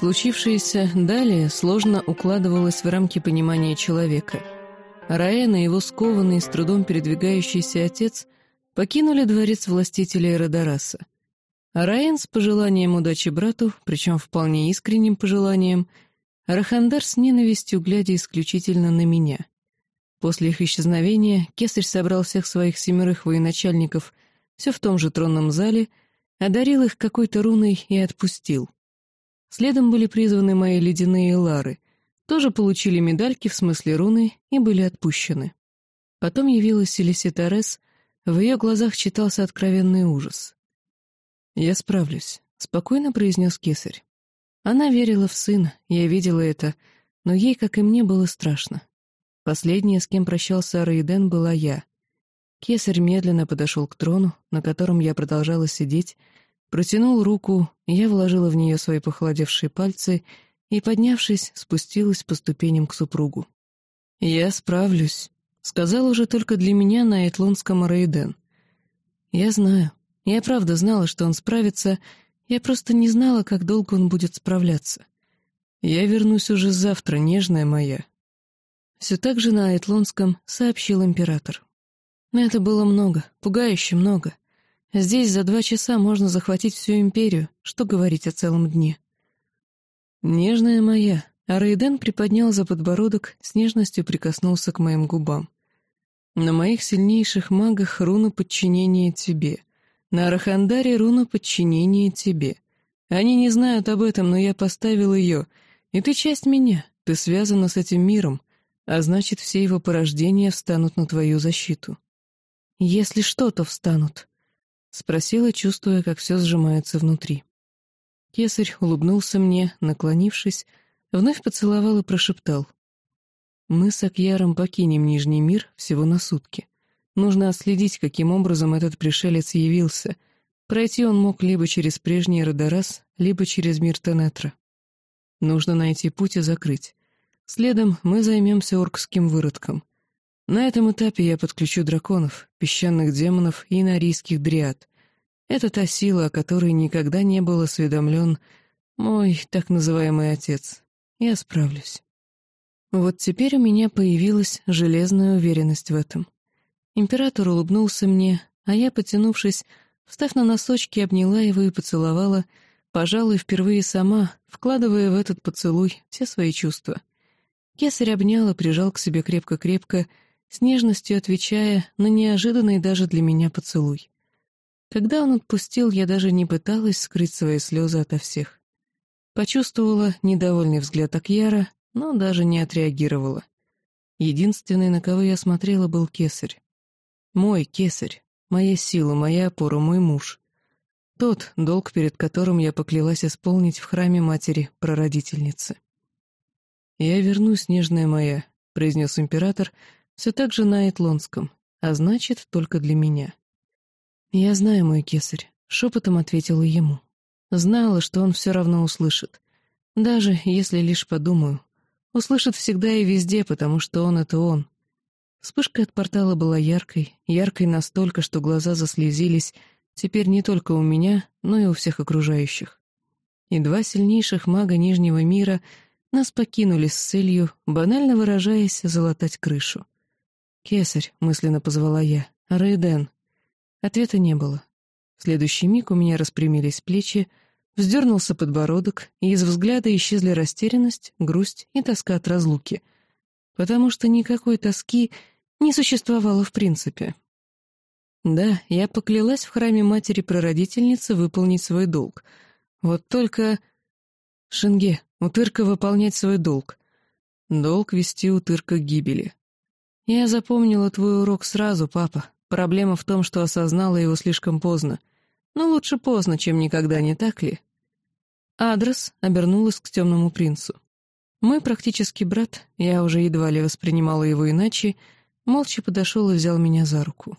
Случившееся далее сложно укладывалось в рамки понимания человека. Раэн и его скованный, с трудом передвигающийся отец покинули дворец властителя Эродораса. А Раэн с пожеланием удачи брату, причем вполне искренним пожеланием, Рахандар с ненавистью, глядя исключительно на меня. После их исчезновения кесарь собрал всех своих семерых военачальников все в том же тронном зале, одарил их какой-то руной и отпустил. Следом были призваны мои ледяные лары, тоже получили медальки в смысле руны и были отпущены. Потом явилась Селиси Торес, в ее глазах читался откровенный ужас. «Я справлюсь», — спокойно произнес кесарь. Она верила в сына, я видела это, но ей, как и мне, было страшно. Последняя, с кем прощался Араиден, была я. Кесарь медленно подошел к трону, на котором я продолжала сидеть, протянул руку, я вложила в нее свои похолодевшие пальцы и, поднявшись, спустилась по ступеням к супругу. «Я справлюсь», — сказал уже только для меня на Этлонском Араиден. «Я знаю. Я правда знала, что он справится, я просто не знала, как долго он будет справляться. Я вернусь уже завтра, нежная моя». Все так же на Этлонском сообщил император. Это было много, пугающе много. Здесь за два часа можно захватить всю империю, что говорить о целом дне. «Нежная моя», а Рейден приподнял за подбородок, с нежностью прикоснулся к моим губам. «На моих сильнейших магах руна подчинения тебе. На Арахандаре руна подчинения тебе. Они не знают об этом, но я поставил ее, и ты часть меня, ты связана с этим миром, а значит, все его порождения встанут на твою защиту». «Если что-то встанут», — спросила, чувствуя, как все сжимается внутри. Кесарь улыбнулся мне, наклонившись, вновь поцеловал и прошептал. «Мы с Акьяром покинем Нижний мир всего на сутки. Нужно отследить, каким образом этот пришелец явился. Пройти он мог либо через прежний Родорас, либо через мир Тенетра. Нужно найти путь и закрыть. Следом мы займемся оркским выродком. На этом этапе я подключу драконов, песчаных демонов и норийских дриад. Это та сила, о которой никогда не был осведомлен мой так называемый отец. Я справлюсь. Вот теперь у меня появилась железная уверенность в этом. Император улыбнулся мне, а я, потянувшись, встав на носочки, обняла его и поцеловала, пожалуй, впервые сама, вкладывая в этот поцелуй все свои чувства. Кесарь обнял и прижал к себе крепко-крепко, с нежностью отвечая на неожиданный даже для меня поцелуй. Когда он отпустил, я даже не пыталась скрыть свои слезы ото всех. Почувствовала недовольный взгляд Акьяра, но даже не отреагировала. Единственный, на кого я смотрела, был кесарь. Мой кесарь, моя сила, моя опора, мой муж. Тот, долг перед которым я поклялась исполнить в храме матери-прародительницы. «Я вернусь, нежная моя», — произнес император, — все так же на Этлонском, а значит, только для меня. «Я знаю, мой кесарь», — шепотом ответила ему. Знала, что он все равно услышит. Даже если лишь подумаю. Услышит всегда и везде, потому что он — это он. Вспышка от портала была яркой, яркой настолько, что глаза заслезились, теперь не только у меня, но и у всех окружающих. И два сильнейших мага Нижнего мира нас покинули с целью, банально выражаясь, залатать крышу. «Кесарь», — мысленно позвала я, — «Рейден». Ответа не было. В следующий миг у меня распрямились плечи, вздернулся подбородок, и из взгляда исчезли растерянность, грусть и тоска от разлуки, потому что никакой тоски не существовало в принципе. Да, я поклялась в храме матери-прародительницы выполнить свой долг. Вот только... Шенге, утырка выполнять свой долг. Долг вести утырка к гибели. «Я запомнила твой урок сразу, папа. Проблема в том, что осознала его слишком поздно. Но лучше поздно, чем никогда, не так ли?» Адрес обернулась к темному принцу. Мой практически брат, я уже едва ли воспринимала его иначе, молча подошел и взял меня за руку.